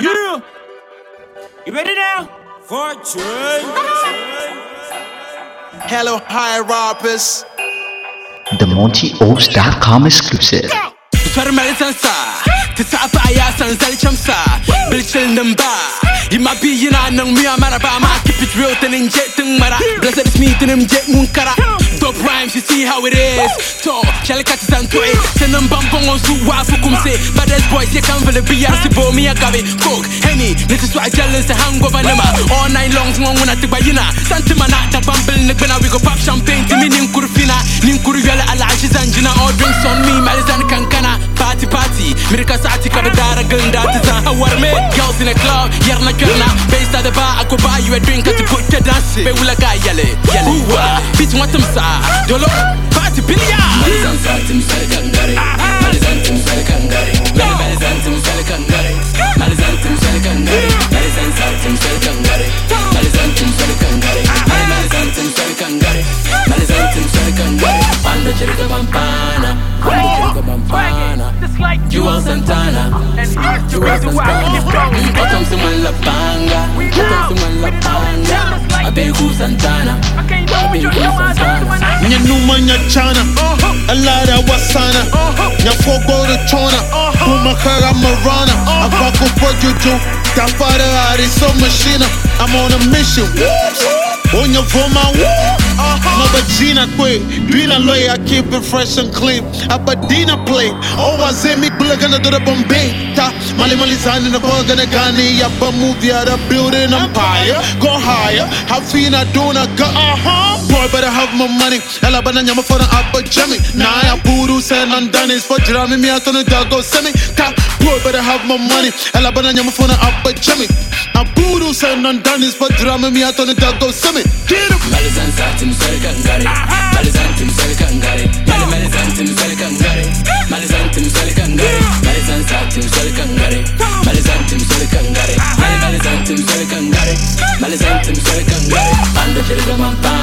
Yeah. You ready now? For Hello, hi, rappers. The MontyOaks.com exclusive. فرمل تنسى تسعة يا سنزل شمسة بالشل نمبا يما بينا نng ميا مربا ما keep it real تنين جيت تن مرا blessed is me تنم جيت منكرا top rhymes, you see how it is. Tall, j'allais kati santoé. Send them bambon, on joue wafu comme c'est. Baddest boys, you can't feel it, be as bo me a gabe. Coke, Henny, this is why jealous, the hangover nema. All night long, one gonna take by yina. Santimana, the bumble, nigbena, we go pop champagne, timmy, ninkurfina. Ninkuru yala, ala, she's anjina, all drinks on me, malizan kankana. Party, party, mirka sati, kabadara, gunda, tizan, awar me. Girls in a club, yarna, kerna, the bar I go buy you a drink to put your dance be ga yale yale. Ooh, ah, bitch want them sa? Dolo party pilia malizan saati misal kangare malizan misal kangare malizan kangare Santana you want Santana Bottom to man la banga Bottom to man la banga I beg you Santana I beg you Santana Nya numa nya chana, alara wasana, nya fogo de chona, puma kara marana, abako for juju, tafara ariso machina. I'm on a mission. On your voma, Mabajina kwe, Bina loy, I keep it fresh and clean. Abadina play, oh I say me gonna do the Bombay. Ta, Mali Mali Zan in the Bogan Gani, Yabba movie at a building empire. Go higher, how fina dona go, uh huh. Boy, better have my money. Ela banana for the upper Jimmy. Naya Puru San Andanis for out on the Dago Semi. Ta, boy, better have my money. Ela banana for the upper Jimmy. A zijn dan dan is wat drama mi atone ta go semi Hit him Mali zan sa tim sel kan gare Mali zan tim sel kan gare Mali mali zan tim sel kan gare Mali zan tim sel kan gare Mali zan sa tim sel kan gare Mali zan tim Ando chile de mampa